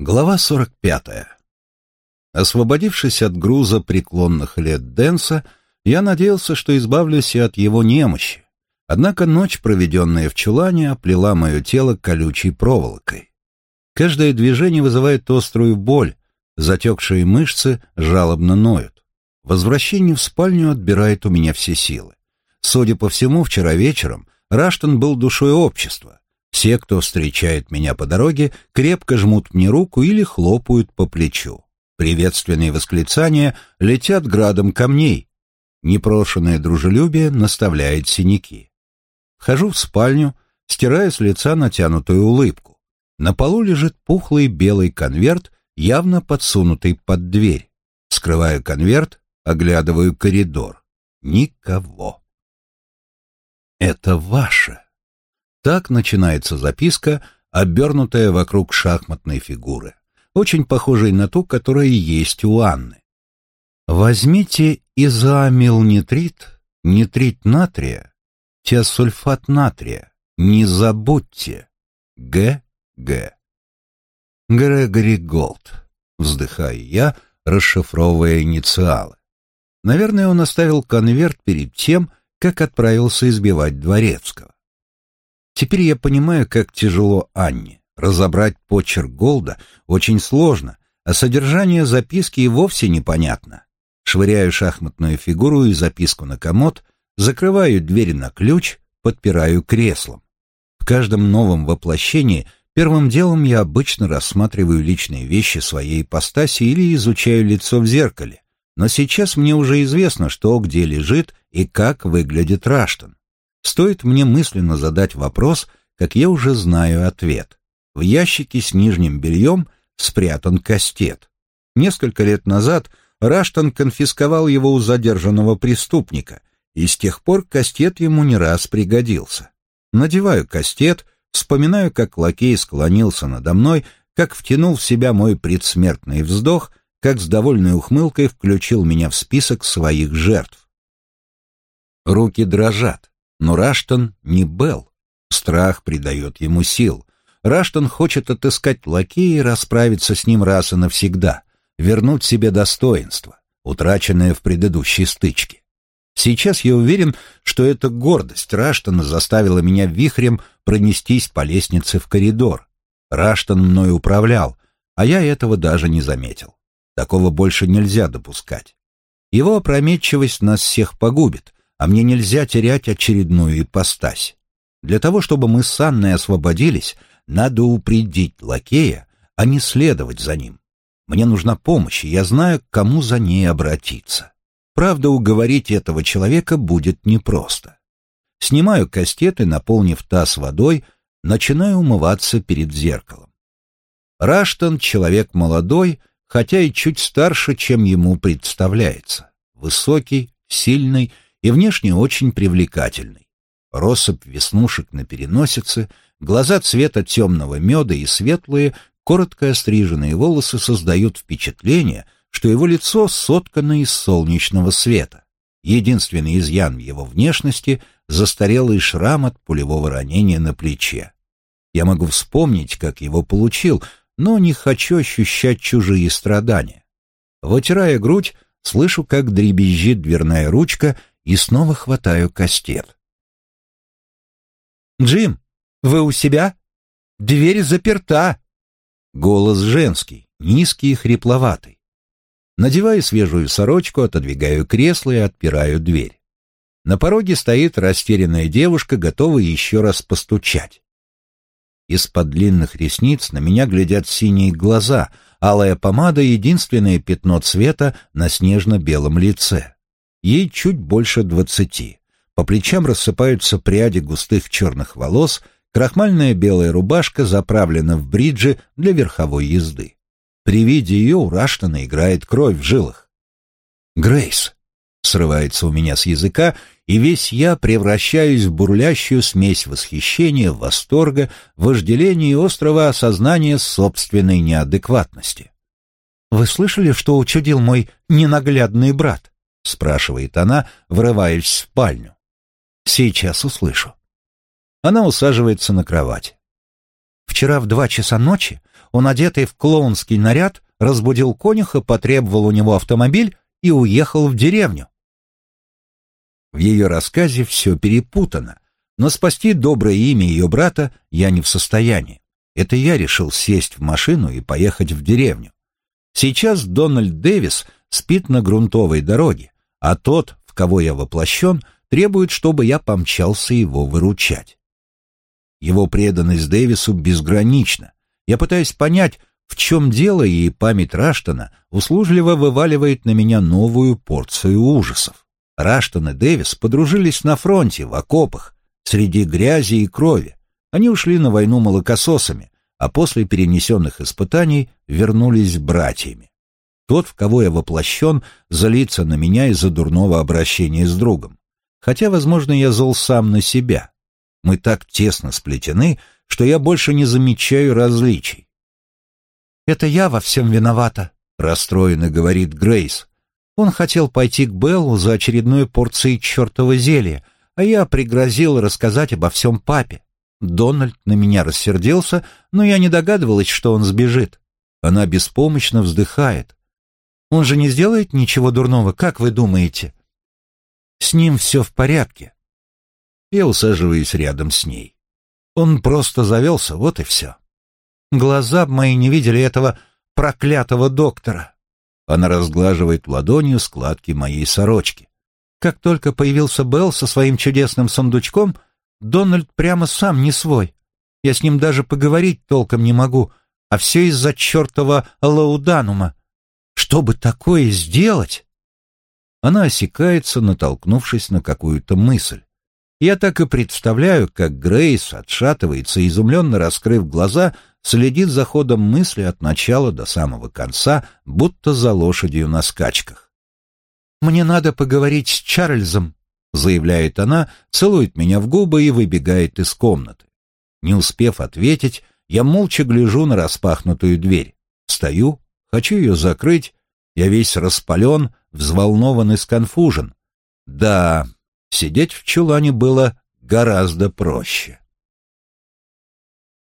Глава 45. Освободившись от груза преклонных лет Дэнса, я надеялся, что избавлюсь и от его немощи. Однако ночь, проведенная в чулане, оплела мое тело колючей проволокой. Каждое движение вызывает острую боль, затекшие мышцы жалобно ноют. Возвращение в спальню отбирает у меня все силы. Судя по всему, вчера вечером Раштон был душой общества. Все, кто встречает меня по дороге, крепко жмут мне руку или хлопают по плечу. Приветственные восклицания летят градом камней. Непрошенное дружелюбие наставляет синяки. Вхожу в спальню, стирая с лица натянутую улыбку. На полу лежит пухлый белый конверт, явно подсунутый под дверь. Скрываю конверт, оглядываю коридор. Никого. Это ваше. Так начинается записка, обернутая вокруг шахматной фигуры, очень похожей на ту, которая есть у Анны. Возьмите изоамилнитрит, нитрит натрия, тиасульфат натрия, не забудьте. Г. Г. Грегори Голд. Вздыхаю я, расшифровывая инициалы. Наверное, он оставил конверт перед тем, как отправился избивать Дворецкого. Теперь я понимаю, как тяжело Анне. Разобрать почерк Голда очень сложно, а содержание записки и вовсе непонятно. Швыряю шахматную фигуру и записку на комод, закрываю двери на ключ, подпираю креслом. В каждом новом воплощении первым делом я обычно рассматриваю личные вещи своей ипостаси или изучаю лицо в зеркале, но сейчас мне уже известно, что где лежит и как выглядит Раштон. Стоит мне мысленно задать вопрос, как я уже знаю ответ. В ящике с нижним бельем спрятан кастет. Несколько лет назад Раштон конфисковал его у задержанного преступника, и с тех пор кастет ему не раз пригодился. Надеваю кастет, вспоминаю, как лакей склонился надо мной, как втянул в себя мой предсмертный вздох, как с довольной ухмылкой включил меня в список своих жертв. Руки дрожат. Но Раштон не Белл. Страх придает ему сил. Раштон хочет отыскать лакея и расправиться с ним раз и навсегда, вернуть себе достоинство, утраченное в предыдущей стычке. Сейчас я уверен, что эта гордость Раштона заставила меня вихрем пронестись по лестнице в коридор. Раштон мной управлял, а я этого даже не заметил. Такого больше нельзя допускать. Его опрометчивость нас всех погубит, а мне нельзя терять очередную ипостась. Для того, чтобы мы с Анной освободились, надо упредить лакея, а не следовать за ним. Мне нужна помощь, и я знаю, к кому за ней обратиться. Правда, уговорить этого человека будет непросто. Снимаю кастет и, наполнив таз водой, начинаю умываться перед зеркалом. Раштон — человек молодой, хотя и чуть старше, чем ему представляется. Высокий, сильный и внешне очень привлекательный. Россыпь веснушек на переносице, глаза цвета темного меда и светлые, коротко остриженные волосы создают впечатление, что его лицо соткано из солнечного света. Единственный изъян в его внешности — застарелый шрам от пулевого ранения на плече. Я могу вспомнить, как его получил, но не хочу ощущать чужие страдания. Вытирая грудь, слышу, как дребезжит дверная ручка, и снова хватаю кастет. «Джим, вы у себя? Дверь заперта!» Голос женский, низкий и хрипловатый. Надеваю свежую сорочку, отодвигаю кресло и отпираю дверь. На пороге стоит растерянная девушка, готовая еще раз постучать. Из-под длинных ресниц на меня глядят синие глаза, алая помада — единственное пятно цвета на снежно-белом лице. Ей чуть больше двадцати. По плечам рассыпаются пряди густых черных волос, крахмальная белая рубашка заправлена в бриджи для верховой езды. При виде ее у Раштана играет кровь в жилах. «Грейс!» — срывается у меня с языка, и весь я превращаюсь в бурлящую смесь восхищения, восторга, вожделения и острого осознания собственной неадекватности. «Вы слышали, что учудил мой ненаглядный брат?» — спрашивает она, врываясь в спальню. «Сейчас услышу». Она усаживается на кровать. Вчера в два часа ночи он, одетый в клоунский наряд, разбудил конюха, потребовал у него автомобиль и уехал в деревню. В ее рассказе все перепутано, но спасти доброе имя ее брата я не в состоянии. Это я решил сесть в машину и поехать в деревню. Сейчас Дональд Дэвис спит на грунтовой дороге, а тот, в кого я воплощен, требует, чтобы я помчался его выручать. Его преданность Дэвису безгранична. Я пытаюсь понять, в чем дело, и память Раштона услужливо вываливает на меня новую порцию ужасов. Раштон и Дэвис подружились на фронте, в окопах, среди грязи и крови. Они ушли на войну молокососами, а после перенесенных испытаний вернулись братьями. Тот, в кого я воплощен, злится на меня из-за дурного обращения с другом. Хотя, возможно, я зол сам на себя. Мы так тесно сплетены, что я больше не замечаю различий. «Это я во всем виновата», — расстроенно говорит Грейс. Он хотел пойти к Беллу за очередной порцией чертова зелья, а я пригрозил рассказать обо всем папе. Дональд на меня рассердился, но я не догадывалась, что он сбежит. Она беспомощно вздыхает. Он же не сделает ничего дурного, как вы думаете? С ним все в порядке. Я усаживаюсь рядом с ней. Он просто завелся, вот и все. Глаза мои не видели этого проклятого доктора. Она разглаживает ладонью складки моей сорочки. Как только появился Белл со своим чудесным сундучком, Дональд прямо сам не свой. Я с ним даже поговорить толком не могу, а все из-за чертова лауданума. Что бы такое сделать? Она осекается, натолкнувшись на какую-то мысль. Я так и представляю, как Грейс отшатывается, изумленно раскрыв глаза, следит за ходом мысли от начала до самого конца, будто за лошадью на скачках. «Мне надо поговорить с Чарльзом», — заявляет она, целует меня в губы и выбегает из комнаты. Не успев ответить, я молча гляжу на распахнутую дверь. Стою, хочу ее закрыть, я весь распален, взволнован и сконфужен. Да, сидеть в чулане было гораздо проще.